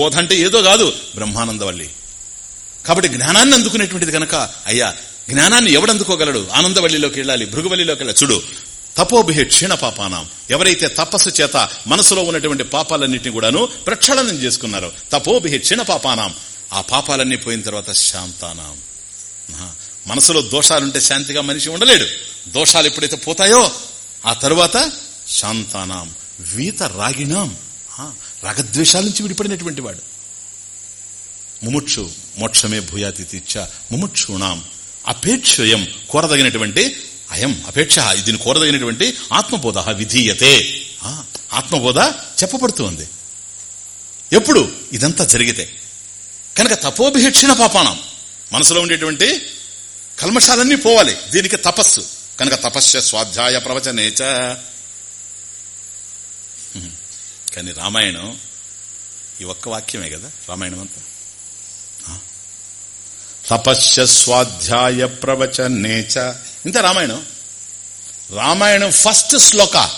బోధ అంటే ఏదో కాదు బ్రహ్మానందవల్లి. కాబట్టి జ్ఞానాన్ని అందుకునేటువంటిది కనుక అయ్యా జ్ఞానాన్ని ఎవడందుకోగలడు? ఆనందవల్లిలోకి వెళ్ళాలి భృగువల్లిలోకి వెళ్ళాలి. చూడు తపోభిహి క్షీణ పాపానాం. ఎవరైతే తపస్సు చేత మనసులో ఉన్నటువంటి పాపాలన్నింటినీ కూడాను ప్రక్షాళనం చేసుకున్నారో తపోభిహి క్షీణ పాపానాం. ఆ పాపాలన్నీ పోయిన తర్వాత శాంతానాం. మనసులో దోషాలుంటే శాంతిగా మనిషి ఉండలేడు. దోషాలు ఎప్పుడైతే పోతాయో ఆ తరువాత శాంతానాం వీత రాగిణాం. రాగద్వేషాల నుంచి విడిపడినటువంటి వాడు. ముముక్షు మోక్షమే భూయాతి తీర్చ ముముక్షుణాం అపేక్షయం కోరదగినటువంటి అయం అపేక్ష దీని కోరదగినటువంటి ఆత్మబోధ విధీయతే. ఆ, ఆత్మబోధ చెప్పబడుతుంది ఎప్పుడు? ఇదంతా జరిగితే. కనుక తపోభిక్షణ పాపానం. మనసులో ఉండేటువంటి కల్మషాలన్నీ పోవాలి. దీనికి తపస్సు. కనుక తపస్య స్వాధ్యాయ ప్రవచనేచ. కానీ రామాయణం ఈ ఒక్క వాక్యమే కదా? రామాయణం అంతా? తపస్య స్వాధ్యాయ ప్రవచనేచ ఇంత రామాయణం? రామాయణం ఫస్ట్ శ్లోక.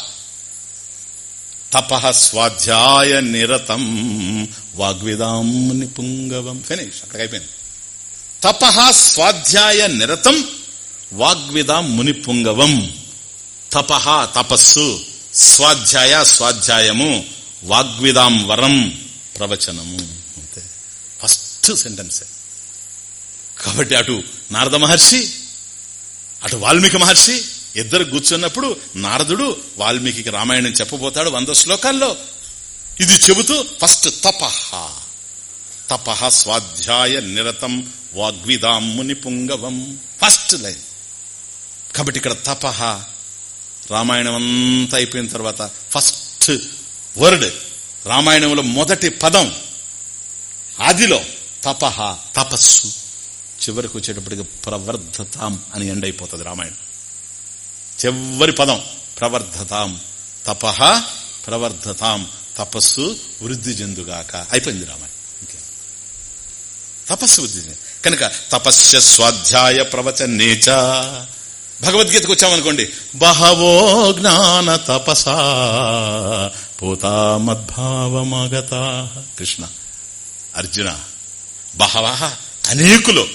తప స్వాధ్యాయ నిరతం వాగ్విదాం నిపుంగవం. ఫినిష్ అక్కడికి అయిపోయింది తప స్వాధ్యాయ నిరతం వాగ్విదాం మునిపుంగవం. తప తపస్సు స్వాధ్యాయ స్వాధ్యాయము వాగ్విదాం వరం ప్రవచనము. అంతే. First sentence. కాబట్టి అటు నారద మహర్షి అటు వాల్మీకి మహర్షి ఇద్దరు కూర్చున్నప్పుడు నారదుడు వాల్మీకి రామాయణం చెప్పబోతాడు వంద శ్లోకాల్లో. ఇది చెబుతూ ఫస్ట్ తపహ తపహ స్వాధ్యాయ నిరతం వాగ్విదాం ముని పుంగవం. First line. కాబట్టి ఇక్కడ తపహ రామాయణం అంతా అయిపోయిన తర్వాత ఫస్ట్ వర్డ్. రామాయణంలో మొదటి పదం ఆదిలో తపహ తపస్సు. చివరికి వచ్చేటప్పటికి ప్రవర్ధతాం అని ఎండ్ అయిపోతుంది రామాయణం. చివరి పదం ప్రవర్ధతాం తపహ ప్రవర్ధతాం తపస్సు వృద్ధి చెందుగాక అయిపోయింది రామాయణం. తపస్సు వృద్ధి చెంది- కనుక తపస్య స్వాధ్యాయ ప్రవచనేచ భగవద్గీతకు వచ్చామనుకోండి. బహవో జ్ఞాన తపసా పోతా మద్భావమగత. కృష్ణ అర్జున బహవ అనేకులు.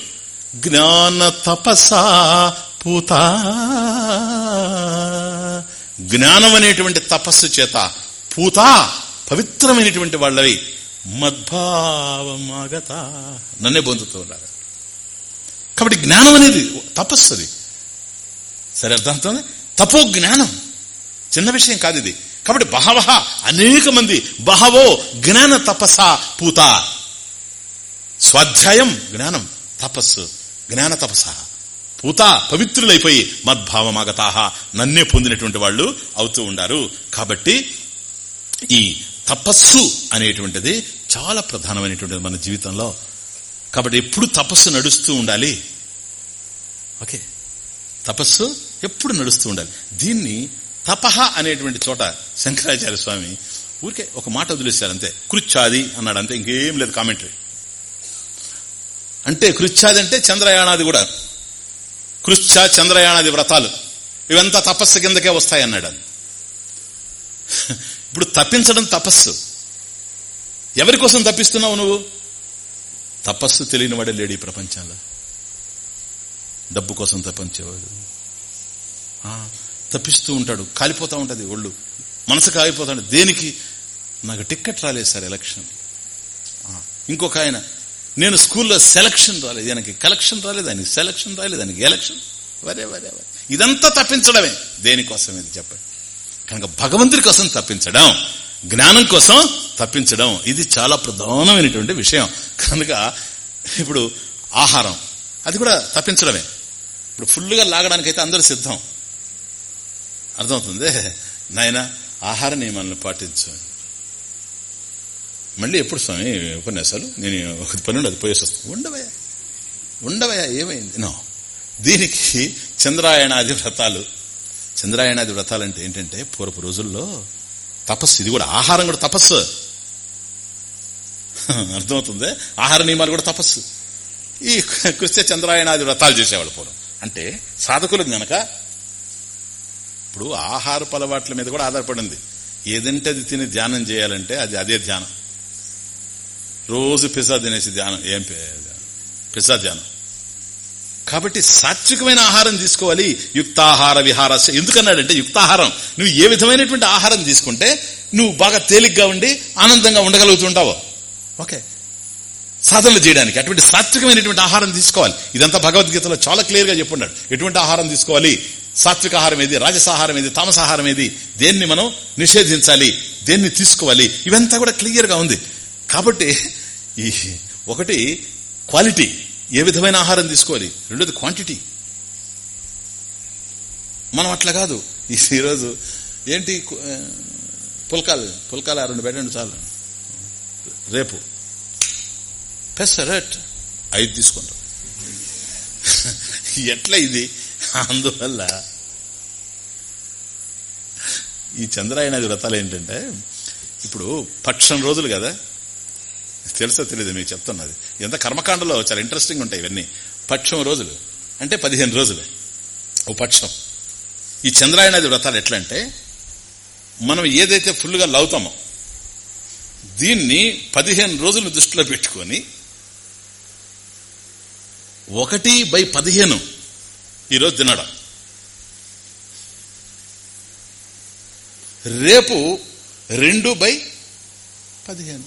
జ్ఞాన తపసా పూతా. జ్ఞానం అనేటువంటి తపస్సు చేత పూతా. పవిత్రమైనటువంటి వాళ్ళవి మద్భావమాగత. నన్నే పొందుతూ ఉన్నారు. కాబట్టి జ్ఞానం అనేది తపస్సు అది. సరే అర్థంతో తపో జ్ఞానం. చిన్న విషయం కాదు ఇది. కాబట్టి బహవహ అనేక మంది బహవో జ్ఞాన తపస పూత. స్వాధ్యాయం జ్ఞానం తపస్సు జ్ఞాన తపస. పూత పవిత్రులైపోయి మద్భావమాగతాహ నన్నే పొందినటువంటి వాళ్ళు అవుతూ ఉండారు. కాబట్టి ఈ తపస్సు అనేటువంటిది చాలా ప్రధానమైనటువంటిది మన జీవితంలో. కాబట్టి ఎప్పుడు తపస్సు నడుస్తూ ఉండాలి. ఓకే. తపస్సు ఎప్పుడు నడుస్తూ ఉండాలి. దీన్ని తపహ అనేటువంటి చోట శంకరాచార్య స్వామి ఊరికే ఒక మాట వదిలేశారు అంతే. కృచ్చాది అన్నాడు అంతే. ఇంకేం లేదు కామెంటరీ అంటే కృచ్ఛాది అంటే చంద్రయానాది కూడా. కృచ్ఛ చంద్రయానాది వ్రతాలు. ఇవంతా తపస్సు కిందకే వస్తాయి అన్నాడు ఇప్పుడు తప్పించడం తపస్సు. ఎవరి కోసం తప్పిస్తున్నావు నువ్వు? తపస్సు తెలియని వాడే లేడు ఈ ప్రపంచంలో. డబ్బు కోసం తప్పించేవాడు. ఆ, తప్పిస్తూ ఉంటాడు. కాలిపోతా ఉంటుంది ఒళ్ళు. మనసు కాలిపోతాడు దేనికి? నాకు టిక్కెట్ రాలేదు సార్ ఎలక్షన్. ఆ, ఇంకొక ఆయన నేను స్కూల్లో సెలక్షన్ రాలేదు. ఆయనకి కలెక్షన్ రాలేదు ఆయనకి సెలక్షన్ రాలేదు ఆయనకి ఎలక్షన్. వరే వరే వరే. ఇదంతా తప్పించడమే. దేనికోసం ఇది చెప్పండి. కనుక భగవంతుడి కోసం తప్పించడం జ్ఞానం కోసం తప్పించడం ఇది చాలా ప్రధానమైనటువంటి విషయం. కనుక ఇప్పుడు ఆహారం అది కూడా తప్పించడమే. ఇప్పుడు ఫుల్గా లాగడానికైతే అందరూ సిద్ధం. అర్థమవుతుంది? నాయన ఆహార నియమాలను పాటించు. మళ్ళీ ఎప్పుడు స్వామి ఉపన్యాసాలు? నేను ఒక పన్నెండు అది పోయేసి వస్తాను ఉండవయ్యా. ఉండవయ్యా ఏమైంది? నో. దీనికి చంద్రాయణాది వ్రతాలు. చంద్రాయణాది వ్రతాలు అంటే ఏంటంటే పూర్వపు రోజుల్లో తపస్సు. ఇది కూడా ఆహారం కూడా తపస్సు. అర్థమవుతుంది? ఆహార నియమాలు కూడా తపస్సు. ఈ క్రిస్త చంద్రాయణాది వ్రతాలు చేసేవాళ్ళు పూర్వం. అంటే సాధకులు గనక ఇప్పుడు ఆహారపు అలవాట్ల మీద కూడా ఆధారపడింది. ఏదంటే అది తిని ధ్యానం చేయాలంటే అది అదే ధ్యానం. రోజు పిజ్జా తినేసి ధ్యానం ఏం పిజ్జా ధ్యానం. కాబట్టి సాత్వికమైన ఆహారం తీసుకోవాలి యుక్తాహార విహార ఎందుకన్నాడంటే యుక్తాహారం నువ్వు ఏ విధమైనటువంటి ఆహారం తీసుకుంటే నువ్వు బాగా తేలిగ్గా ఉండి ఆనందంగా ఉండగలుగుతుంటావు. ఓకే. సాధనలు చేయడానికి అటువంటి సాత్వికమైనటువంటి ఆహారం తీసుకోవాలి. ఇదంతా భగవద్గీతలో చాలా క్లియర్గా చెప్పున్నాడు. ఎటువంటి ఆహారం తీసుకోవాలి? సాత్విక ఆహారం ఏది? రాజసాహారం ఏది? తామసాహారం ఏది? దేన్ని మనం నిషేధించాలి? దేన్ని తీసుకోవాలి? ఇవంతా కూడా క్లియర్గా ఉంది. కాబట్టి ఈ ఒకటి క్వాలిటీ. ఏ విధమైన ఆహారం తీసుకోవాలి? రెండోది క్వాంటిటీ. మనం అట్లా కాదు. ఈరోజు ఏంటి పుల్కాలు? పుల్కాలు రెండు పెట్టండి చాలు. రేపు. పెసరట్. ఐదు తీసుకుంటాం. ఎట్లా ఇది? అందువల్ల ఈ చంద్రాయనాది వ్రతాలు ఏంటంటే ఇప్పుడు పక్షం రోజులు కదా? తెలుసో తెలియదు మీకు చెప్తున్నది. ఎంత కర్మకాండలో చాలా ఇంట్రెస్టింగ్ ఉంటాయి ఇవన్నీ. పక్షం రోజులు. అంటే పదిహేను రోజులు. ఓ పక్షం. ఈ చంద్రాయణాది వ్రతాలు ఎట్లా అంటే మనం ఏదైతే ఫుల్గా లవుతామో దీన్ని పదిహేను రోజులు దృష్టిలో పెట్టుకొని ఒకటి బై పదిహేను. ఈరోజు తినడం రేపు రెండు బై పదిహేను.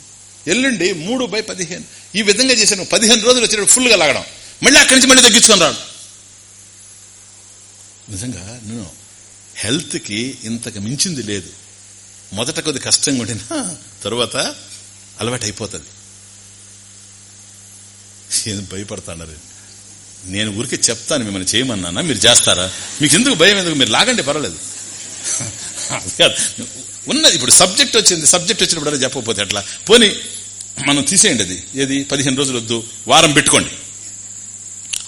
ఎల్లుండి మూడు బై పదిహేను. ఈ విధంగా చేశాను. పదిహేను రోజులు వచ్చేటప్పుడు ఫుల్గా లాగడం. మళ్ళీ అక్కడి నుంచి మళ్ళీ తగ్గించుకొని రాడు. నిజంగా నేను హెల్త్కి ఇంతకు మించింది లేదు. మొదట కొద్ది కష్టంగా ఉండినా తరువాత అలవాటు అయిపోతుంది ఏం భయపడతాన్నారు నేను ఊరికి చెప్తాను మిమ్మల్ని చేయమన్నానా? మీరు చేస్తారా? మీకు ఎందుకు భయం? ఎందుకు? మీరు లాగండి పర్వాలేదు. ఉన్నది ఇప్పుడు సబ్జెక్ట్ వచ్చింది సబ్జెక్ట్ వచ్చినప్పుడు చెప్పకపోతే అట్లా పోనీ మనం తీసేయండి అది. ఏది? పదిహేను రోజులు వద్దు. వారం పెట్టుకోండి.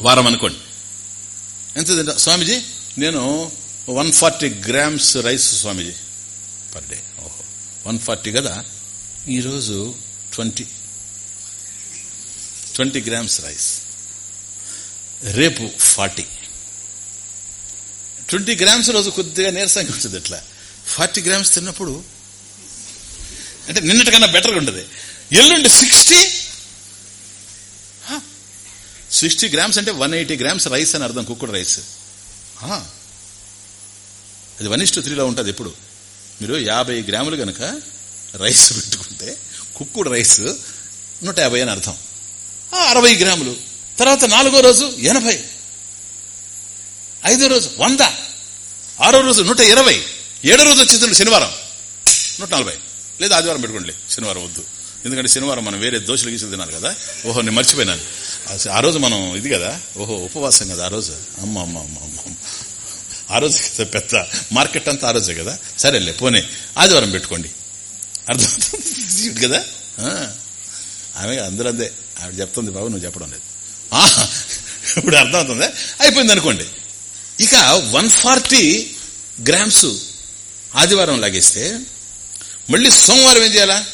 వారం అనుకోండి. ఎంత స్వామిజీ నేను one forty grams rice Swamiji. Per day. ఓహో. వన్ ఫార్టీ కదా? ఈరోజు ట్వంటీ. Twenty grams rice. రేపు ఫార్టీ. ట్వంటీ గ్రామ్స్ రోజు కొద్దిగా నీరసంగా ఉంటుంది ఎట్లా ఫార్టీ గ్రామ్స్ తిన్నప్పుడు అంటే నిన్నటికన్నా బెటర్గా ఉంటుంది. ఎల్లుండి సిక్స్టీ సిక్స్టీ గ్రామ్స్ అంటే వన్ ఎయిటీ గ్రామ్స్ రైస్ అని అర్థం కుక్కుడు రైస్ అది వన్ ఇస్టు త్రీలో ఉంటుంది ఎప్పుడు. మీరు యాభై గ్రాములు గనక రైస్ పెట్టుకుంటే కుక్కుడు రైస్ నూట యాభై అని అర్థం. అరవై గ్రాములు. తర్వాత నాలుగో రోజు ఎనభై. ఐదో రోజు వంద. ఆరో రోజు నూట ఇరవై. ఏడో రోజు వచ్చేది శనివారం. నూట నలభై. లేదా ఆదివారం పెట్టుకోండి శనివారం వద్దు. ఎందుకంటే శనివారం మనం వేరే దోశలు గీసులు తినాలి కదా. ఓహో నేను మర్చిపోయినాను. ఆ రోజు మనం ఇది కదా? ఓహో ఉపవాసం కదా ఆ రోజు? అమ్మ అమ్మ అమ్మ అమ్మ ఆ రోజు కదా పెద్ద మార్కెట్ అంతా ఆ రోజే కదా? సరేలే పోనీ. ఆదివారం పెట్టుకోండి. అర్థం కదా? ఆమె అందరూ అందే ఆవిడ చెప్తుంది బాబు నువ్వు చెప్పడం లేదు. ఇప్పుడు అర్థమవుతుంది. అయిపోయింది అనుకోండి. ఇక వన్ ఫార్టీ గ్రామ్స్ ఆదివారం లాగేస్తే మళ్ళీ సోమవారం ఏం చేయాలా?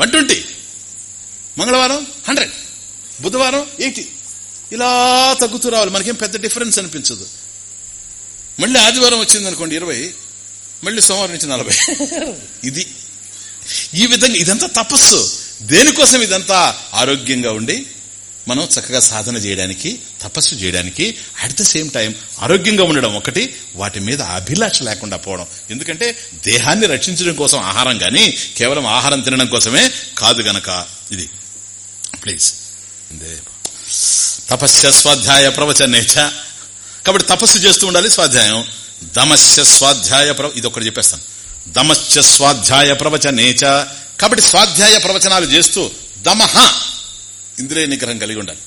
One twenty. మంగళవారం హండ్రెడ్. బుధవారం ఎయిటీ. ఇలా తగ్గుతూ రావాలి. మనకేం పెద్ద డిఫరెన్స్ అనిపించదు. మళ్ళీ ఆదివారం వచ్చింది అనుకోండి ఇరవై మళ్ళీ సోమవారం నుంచి నలభై. ఇది. ఈ విధంగా ఇదంతా తపస్సు. దేనికోసం ఇదంతా ఆరోగ్యంగా ఉండి మనం చక్కగా సాధన చేయడానికి తపస్సు చేయడానికి అట్ ద సేమ్ టైం ఆరోగ్యంగా ఉండడం ఒకటి వాటి మీద అభిలాష లేకుండా పోవడం. ఎందుకంటే దేహాన్ని రక్షించడం కోసం ఆహారం గాని కేవలం ఆహారం తినడం కోసమే కాదు గనక ఇది. ప్లీజ్ తపస్య స్వాధ్యాయ ప్రవచనేచ కాబట్టి తపస్సు చేస్తూ ఉండాలి స్వాధ్యాయం. దమస్య స్వాధ్యాయ ఇది ఒకటి చెప్పేస్తాను. దమస్య స్వాధ్యాయ ప్రవచనేచ కాబట్టి స్వాధ్యాయ ప్రవచనాలు చేస్తూ దమహ ఇంద్రియ నిగ్రహం కలిగి ఉండాలి.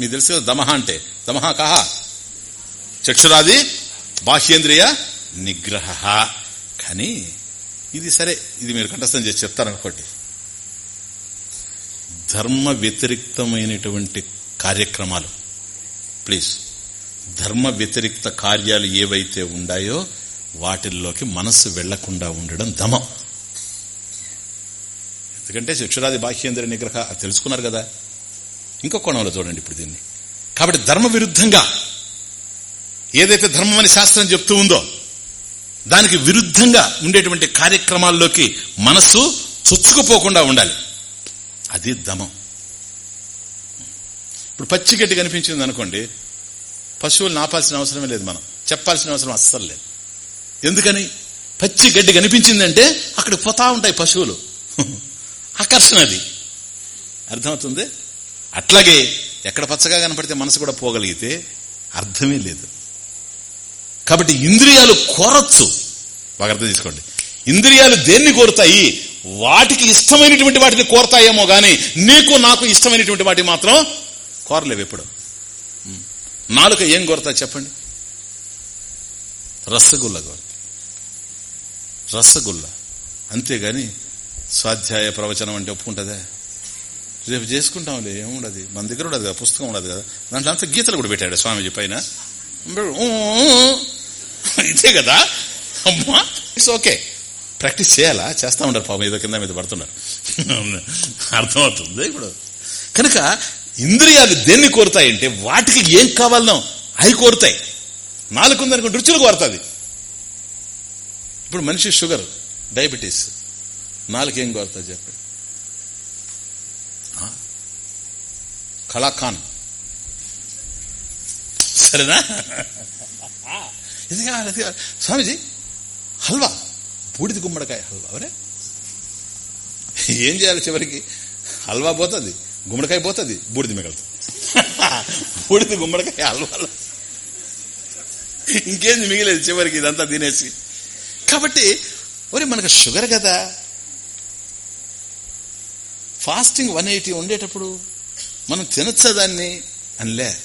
మీకు తెలుసు దమహ అంటే దమహ కహ? చక్షురాది బాహ్యేంద్రియ నిగ్రహ. కానీ ఇది సరే ఇది మీరు కంఠస్థం చేసి చెప్తారనుకోండి. ధర్మ వ్యతిరిక్తమైనటువంటి కార్యక్రమాలు ప్లీజ్ ధర్మ వ్యతిరిక్త కార్యాలు ఏవైతే ఉన్నాయో వాటిల్లోకి మనస్సు వెళ్ళకుండా ఉండడం దమం. ఎందుకంటే చక్షురాది బాహ్యేంద్ర నిగ్రహ తెలుసుకున్నారు కదా. ఇంకో కోణంలో చూడండి ఇప్పుడు దీన్ని. కాబట్టి ధర్మ విరుద్ధంగా ఏదైతే ధర్మం అని శాస్త్రం చెప్తూ ఉందో దానికి విరుద్ధంగా ఉండేటువంటి కార్యక్రమాల్లోకి మనస్సు చొచ్చుకుపోకుండా ఉండాలి. అది దమం ఇప్పుడు పచ్చిగడ్డి కనిపించింది అనుకోండి పశువులు ఆపాల్సిన అవసరమే లేదు మనం. చెప్పాల్సిన అవసరం అస్సలు లేదు. ఎందుకని? పచ్చి గడ్డి కనిపించిందంటే అక్కడ పోతా ఉంటాయి పశువులు. ఆకర్షణ అది అర్థమవుతుంది? అట్లాగే ఎక్కడ పచ్చగా కనపడితే మనసు కూడా పోగలిగితే అర్థమే లేదు. కాబట్టి ఇంద్రియాలు కోరచ్చు. బాగా అర్థం చేసుకోండి. ఇంద్రియాలు దేన్ని కోరుతాయి? వాటికి ఇష్టమైనటువంటి వాటిని కోరతాయేమో గాని నీకు నాకు ఇష్టమైనటువంటి వాటి మాత్రం కోరలేవు ఎప్పుడు. నాలుక ఏం కోరతాయి చెప్పండి? రసగుల్ల కోరత రసగుల్ల. అంతేగాని స్వాధ్యాయ ప్రవచనం అంటే ఒప్పుకుంటుందా? రేపు చేసుకుంటాంలే ఏముండదు? మన దగ్గర ఉండదు కదా పుస్తకం ఉండదు కదా. దాంట్లో అంతా గీతలు కూడా పెట్టాడు స్వామీజీ పైన. ఇదే కదా? అమ్మా ఇట్స్ ఓకే. ప్రాక్టీస్ చేయాలా? చేస్తా ఉంటారు పాపం ఏదో కింద మీద పడుతున్నారు. అర్థమవుతుంది ఇప్పుడు. కనుక ఇంద్రియాలు దేన్ని కోరుతాయంటే వాటికి ఏం కావాలనో అవి కోరుతాయి. నాలుగు ఉందనుకుంటే రుచులు కోరుతుంది. ఇప్పుడు మనిషి షుగర్ డయాబెటీస్. నాలుకేం కోరుతుంది చెప్పండి కళాఖాన్. సరేనా? ఇది కావాలి? కావాలి? స్వామిజీ హల్వా. బూడిది గుమ్మడికాయ హల్వా అవరే ఏం చేయాలి చివరికి? హల్వా పోతుంది గుమ్మడికాయ పోతుంది బూడిది మిగలుతుంది బూడిది గుమ్మడికాయ హల్వాలో ఇంకేంది మిగిలేదు చివరికి ఇదంతా తినేసి. కాబట్టి ఒరే మనకు షుగర్ కదా. ఫాస్టింగ్ వన్ ఎయిటీ ఉండేటప్పుడు మనం తినచ్చా దాన్ని అనిలే.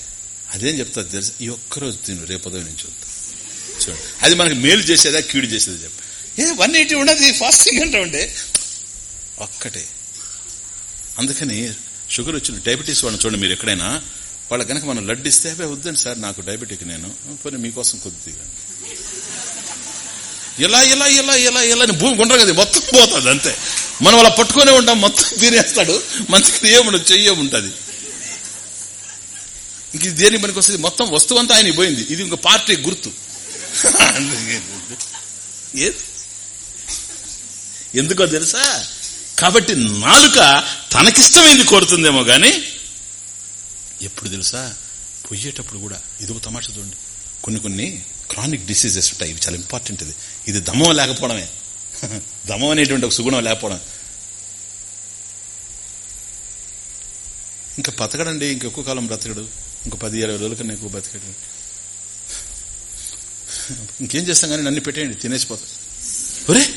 అదేం చెప్తా తెలుసు? ఈ ఒక్కరోజు తిను రేపదో నుంచి చూడండి. అది మనకి మేలు చేసేదా కీడు చేసేదా చెప్ప. ఏ వన్ ఎయిటీ ఉండదు ఫాస్టింగ్ అంటే ఉండే. ఒక్కటే. అందుకని షుగర్ వచ్చిన డయాబెటీస్ వాళ్ళని చూడండి మీరు ఎక్కడైనా. వాళ్ళ కనుక మనం లడ్డు ఇస్తే అవే వద్దండి సార్ నాకు డయాబెటిక్ నేను. పోనీ మీకోసం కొద్దిగా ఇలా ఇలా ఇలా ఇలా ఇలా అని భూమి ఉండరు కదా మొత్తం పోతుంది అంతే. మనం అలా పట్టుకునే ఉంటాం మొత్తం తినేస్తాడు మంచిగా ఏముండదు చెయ్యముంటది ఇంక ఇది దేని పనికి వస్తుంది? మొత్తం వస్తువు అంతా ఆయన పోయింది. ఇది ఇంకో పార్టీ గుర్తు. ఎందుకో తెలుసా? కాబట్టి నాలుక తనకిష్టమైంది కోరుతుందేమో గాని ఎప్పుడు తెలుసా? పొయ్యేటప్పుడు కూడా ఇది తమాషా చూడండి. కొన్ని కొన్ని క్రానిక్ డిసీజెస్ ఉంటాయి ఇవి చాలా ఇంపార్టెంట్ ఇది. ఇది దమం లేకపోవడమే. దమం అనేటువంటి ఒక సుగుణం లేకపోవడం. ఇంకా బతకడండి ఇంకెక్కువ కాలం బ్రతకడు. ఇంకో పది ఇరవై రోజుల కన్నా ఎక్కువ బతకడు ఇంకేం చేస్తాం కానీ నన్ను పెట్టేయండి తినేసిపోతాడు ఒరే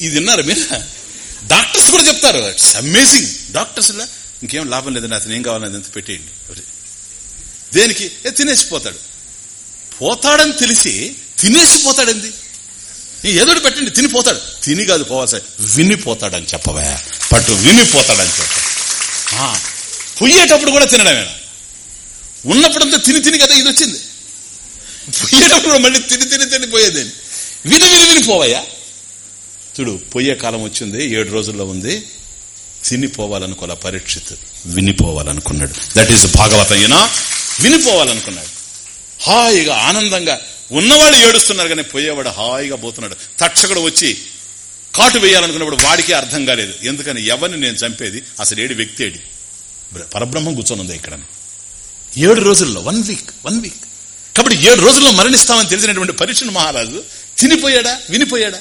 ఇది విన్నారు మీరు? డాక్టర్స్ కూడా చెప్తారు. ఇట్స్ అమేజింగ్ డాక్టర్స్లో ఇంకేం లాభం లేదండి అతను ఏం కావాలని ఎంత పెట్టేయండి. దేనికి? తినేసిపోతాడు. పోతాడని తెలిసి తినేసిపోతాడంది? ఏదో పెట్టండి తినిపోతాడు. తిని కాదు పోవాల్సి వినిపోతాడని చెప్పవా. పట్టు వినిపోతాడని చెప్ప పొయ్యేటప్పుడు కూడా తినడమే. ఉన్నప్పుడంతా తిని తిని కదా ఇది వచ్చింది. పొయ్యేటప్పుడు మళ్ళీ తిని తిని తిని పోయేది. విని విని వినిపోవయ్యా చూడు పొయ్యే కాలం వచ్చింది ఏడు రోజుల్లో ఉంది. తినిపోవాలనుకోలే పరీక్షిత్ వినిపోవాలనుకున్నాడు. దట్ ఈస్ భాగవతం ఈయన వినిపోవాలనుకున్నాడు. హాయిగా ఆనందంగా ఉన్నవాళ్ళు ఏడుస్తున్నారు కానీ పోయేవాడు హాయిగా పోతున్నాడు. తక్షకుడు వచ్చి కాటు వేయాలనుకున్నప్పుడు వాడికి అర్థం కాలేదు. ఎందుకని? ఎవరిని నేను చంపేది? అసలు ఏడు వ్యక్తి ఏడి. పరబ్రహ్మం కూర్చొని ఇక్కడ. ఏడు రోజుల్లో వన్ వీక్ వన్ వీక్ కాబట్టి ఏడు రోజుల్లో మరణిస్తామని తెలిసినటువంటి పరీక్షను మహారాజు తినిపోయాడా? వినిపోయాడా?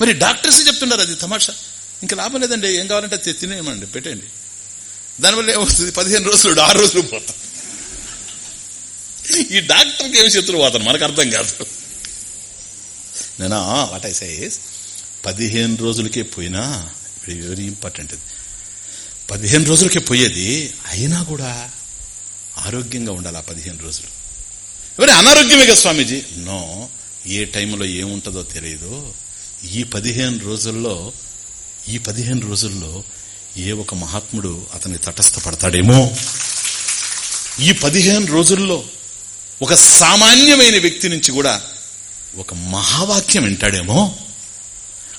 మరి డాక్టర్స్ చెప్తున్నారు అది తమాషా. ఇంకా లాభం లేదండి. ఏం కావాలంటే తినేయమండి పెట్టండి దానివల్ల ఏమవుతుంది? పదిహేను రోజులు ఆరు రోజులు పోతాం. ఈ డాక్టర్కి ఏం శత్రువు అతను? మనకు అర్థం కాదు. నేనా వాట్ ఐ సైజ్ పదిహేను రోజులకే పోయినా ఇప్పుడు వెరీ ఇంపార్టెంట్ ఇది. పదిహేను రోజులకే పోయేది అయినా కూడా ఆరోగ్యంగా ఉండాలి ఆ పదిహేను రోజులు. ఎవరి అనారోగ్యమే కదా స్వామీజీ? నో ఏ టైంలో ఏముంటుందో తెలియదు. ఈ పదిహేను రోజుల్లో ఈ పదిహేను రోజుల్లో ఏ ఒక మహాత్ముడు అతన్ని తటస్థపడతాడేమో? ఈ పదిహేను రోజుల్లో ఒక సామాన్యమైన వ్యక్తి నుంచి కూడా ఒక మహావాక్యం వింటాడేమో?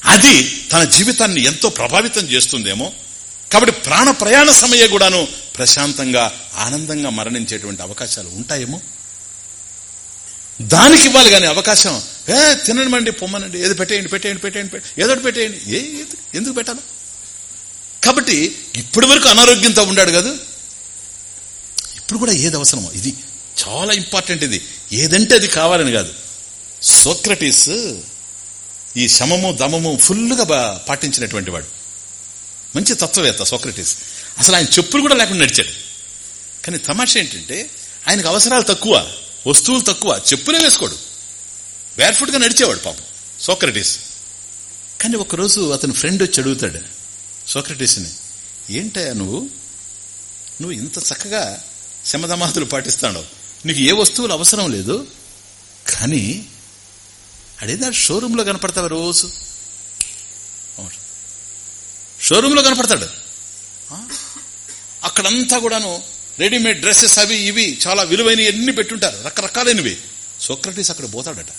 అది తన జీవితాన్ని ఎంతో ప్రభావితం చేస్తుందేమో? కాబట్టి ప్రాణ ప్రయాణ సమయ కూడాను ప్రశాంతంగా ఆనందంగా మరణించేటువంటి అవకాశాలు ఉంటాయేమో? దానికి ఇవ్వాలి కానీ అవకాశం ఏ తినమండి పొమ్మనండి ఏది పెట్టేయండి పెట్టేయండి పెట్టేయండి ఏదో పెట్టేయండి ఏ ఎందుకు పెట్టాలి? కాబట్టి ఇప్పటి వరకు అనారోగ్యంతో ఉండాడు కదా. ఇప్పుడు కూడా ఏది అవసరమో? ఇది చాలా ఇంపార్టెంట్ ఇది. ఏదంటే అది కావాలని కాదు. సోక్రటీస్ ఈ శమము దమము ఫుల్గా పాటించినటువంటి వాడు. మంచి తత్వవేత్త సోక్రటీస్. అసలు ఆయన చెప్పులు కూడా లేకుండా నడిచాడు. కానీ తమాషా ఏంటంటే ఆయనకు అవసరాలు తక్కువ వస్తువులు తక్కువ చెప్పులే వేసుకోడు. బ్యార్గా నడిచేవాడు పాపం సోక్రటీస్. కానీ ఒకరోజు అతని ఫ్రెండ్ వచ్చి అడుగుతాడు సోక్రటీస్ని ఏంటయ్యా నువ్వు? నువ్వు ఇంత చక్కగా శమధమాతులు పాటిస్తాడు నీకు ఏ వస్తువులు అవసరం లేదు కానీ అడేదా షోరూంలో కనపడతావు రోజు? షోరూంలో కనపడతాడు. అక్కడంతా కూడాను రెడీమేడ్ డ్రెస్సెస్ అవి ఇవి చాలా విలువైన ఎన్ని పెట్టుంటారు. రకరకాలైనవి. సోక్రటీస్ అక్కడ పోతాడట.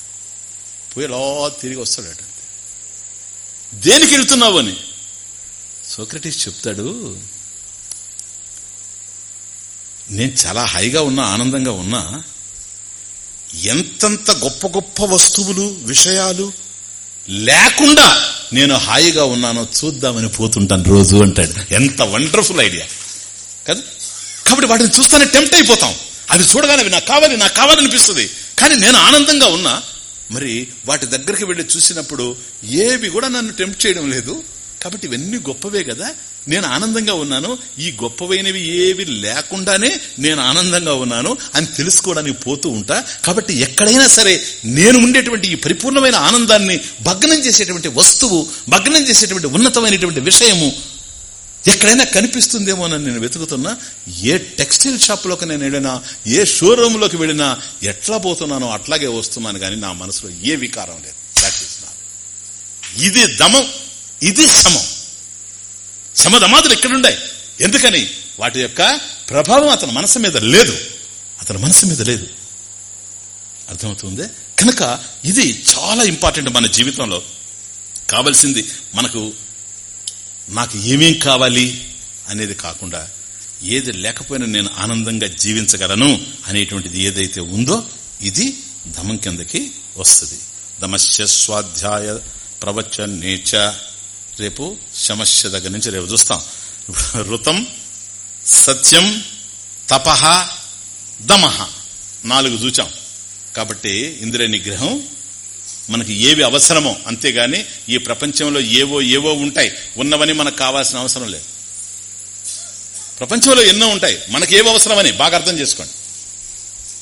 పోయి అలా తిరిగి వస్తాడట. దేనికి వెళ్తున్నావు అని? సోక్రటీస్ చెప్తాడు నేను చాలా హైగా ఉన్నా ఆనందంగా ఉన్నా ఎంతంత గొప్ప గొప్ప వస్తువులు విషయాలు లేకుండా నేను హాయిగా ఉన్నానో చూద్దామని పోతుంటాను రోజు అంటాడు. ఎంత వండర్ఫుల్ ఐడియా. కదా? కాబట్టి వాటిని చూస్తానే టెంప్ట్ అయిపోతాం. అవి చూడగానే అవి నాకు కావాలి నాకు కావాలనిపిస్తుంది కానీ నేను ఆనందంగా ఉన్నా మరి వాటి దగ్గరికి వెళ్ళి చూసినప్పుడు ఏవి కూడా నన్ను టెంప్ట్ చేయడం లేదు. కాబట్టి ఇవన్నీ గొప్పవే కదా? నేను ఆనందంగా ఉన్నాను. ఈ గొప్పవైనవి ఏవి లేకుండానే నేను ఆనందంగా ఉన్నాను అని తెలుసుకోవడానికి పోతూ ఉంటా. కాబట్టి ఎక్కడైనా సరే నేను ఉండేటువంటి ఈ పరిపూర్ణమైన ఆనందాన్ని భగ్నం చేసేటువంటి వస్తువు భగ్నం చేసేటువంటి ఉన్నతమైనటువంటి విషయము ఎక్కడైనా కనిపిస్తుందేమోనని నేను వెతుకుతున్నా. ఏ టెక్స్టైల్ షాప్లోకి నేను వెళ్ళినా ఏ షోరూంలోకి వెళ్ళినా ఎట్లా పోతున్నానో అట్లాగే వస్తున్నాను. కానీ నా మనసులో ఏ వికారం లేదు. ఇది దమం. ఇది శమం శమధమాదులు ఎక్కడున్నాయి ఎందుకని? వాటి యొక్క ప్రభావం అతని మనసు మీద లేదు. అతని మనసు మీద లేదు. అర్థమవుతుంది? కనుక ఇది చాలా ఇంపార్టెంట్ మన జీవితంలో. కావలసింది మనకు నాకు ఏమేం కావాలి అనేది కాకుండా ఏది లేకపోయినా నేను ఆనందంగా జీవించగలను అనేటువంటిది ఏదైతే ఉందో ఇది ధమం కిందకి వస్తుంది. దమస్య స్వాధ్యాయ ప్రవచనేచ రేపు శమస్య దగ్గర నుంచి రేపు చూస్తాం. ఋతం సత్యం తపహ దమహ నాలుగు చూచాం. కాబట్టి ఇంద్రియ నిగ్రహం మనకి ఏవి అవసరమో అంతేగాని ఈ ప్రపంచంలో ఏవో ఏవో ఉంటాయి. ఉన్నవని మనకు కావాల్సిన అవసరం లేదు. ప్రపంచంలో ఎన్నో ఉంటాయి. మనకి ఏవి అవసరమని బాగా అర్థం చేసుకోండి.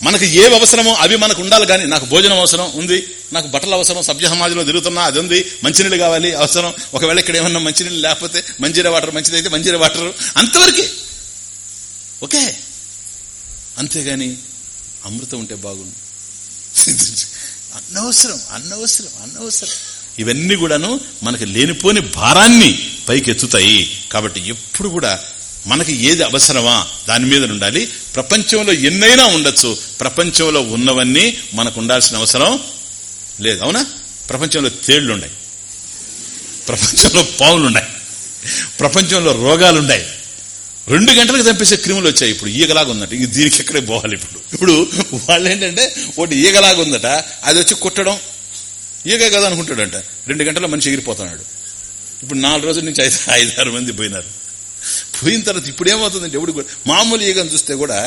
మనకు ఏ అవసరమో అవి మనకు ఉండాలి కానీ నాకు భోజనం అవసరం ఉంది నాకు బట్టలు అవసరం సభ్య సమాజంలో తిరుగుతున్నా అది ఉంది మంచినీళ్ళు కావాలి అవసరం. ఒకవేళ ఇక్కడ ఏమన్నా మంచినీళ్ళు లేకపోతే మంజీర వాటర్ మంచిదైతే మంజీర వాటర్. అంతవరకే. ఓకే. అంతేగాని అమృతం ఉంటే బాగుండు. అనవసరం అనవసరం అనవసరం. ఇవన్నీ కూడాను మనకి లేనిపోని భారాన్ని పైకెత్తుతాయి. కాబట్టి ఎప్పుడు కూడా మనకి ఏది అవసరమా దాని మీద ఉండాలి. ప్రపంచంలో ఎన్నైనా ఉండొచ్చు. ప్రపంచంలో ఉన్నవన్నీ మనకు ఉండాల్సిన అవసరం లేదు. అవునా? ప్రపంచంలో తేళ్ళున్నాయి. ప్రపంచంలో పావులున్నాయి. ప్రపంచంలో రోగాలున్నాయి. రెండు గంటలకు చంపేసే క్రిములు వచ్చాయి ఇప్పుడు. ఈగలాగా ఉందట ఇది దీనికి ఎక్కడే పోవాలి ఇప్పుడు. ఇప్పుడు వాళ్ళు ఏంటంటే ఒకటి ఈగలాగా ఉందట అది వచ్చి కుట్టడం. ఈగ కదా అనుకుంటాడంట రెండు గంటల మనిషి ఎగిరిపోతున్నాడు. ఇప్పుడు నాలుగు రోజుల నుంచి ఐదు ఐదారు మంది పోయినారు. పోయిన తర్వాత ఇప్పుడు ఎవడు మామూలు ఈగను చూస్తే కూడా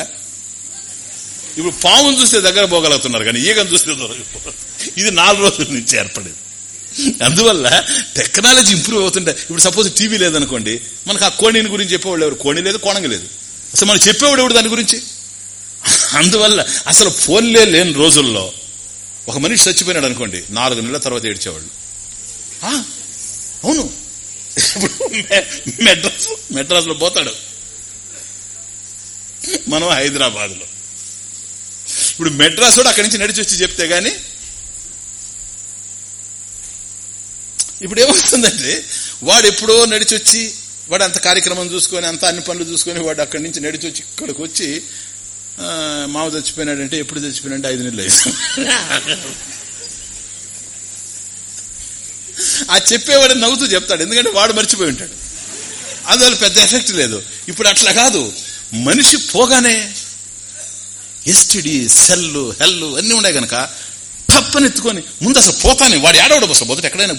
ఇప్పుడు పామును చూస్తే దగ్గర పోగలుగుతున్నారు కానీ ఈగను చూస్తే ఇది నాలుగు రోజుల నుంచి ఏర్పడేది. అందువల్ల టెక్నాలజీ ఇంప్రూవ్ అవుతుంటే ఇప్పుడు సపోజ్ టీవీ లేదనుకోండి మనకు ఆ కోణిని గురించి చెప్పేవాళ్ళు ఎవరు? కోణి లేదు కోణంగా లేదు. అసలు మనం చెప్పేవాడు ఎవడు దాని గురించి? అందువల్ల అసలు ఫోన్లే లేని రోజుల్లో ఒక మనిషి చచ్చిపోయినాడు అనుకోండి నాలుగు నెలల తర్వాత ఏడ్చేవాళ్ళు. అవును. ఇప్పుడు మెడ్రాస్ పోతాడు. మనం హైదరాబాద్లో ఇప్పుడు మెడ్రాస్ కూడా అక్కడి నుంచి నడిచి వచ్చి చెప్తే గాని ఇప్పుడు ఏమవుతుందంటే వాడు ఎప్పుడో నడిచి వచ్చి వాడు అంత కార్యక్రమం చూసుకొని అంత అన్ని పనులు చూసుకొని వాడు అక్కడి నుంచి నడిచి వచ్చి ఇక్కడికి వచ్చి మావ చచ్చిపోయినాడంటే ఎప్పుడు చచ్చిపోయినంటే ఐదు నెలలు ఆ చెప్పేవాడు నవ్వుతూ చెప్తాడు. ఎందుకంటే వాడు మర్చిపోయి ఉంటాడు. అందువల్ల పెద్ద ఎఫెక్ట్ లేదు. ఇప్పుడు అట్లా కాదు. మనిషి పోగానే ఎస్టిడి సెల్లు హెల్లు అన్ని ఉన్నాయి గనక పప్పనెత్తుకొని ముందు అసలు పోతానే. వాడు ఏడవడం అసలు. మొదట ఎక్కడైనా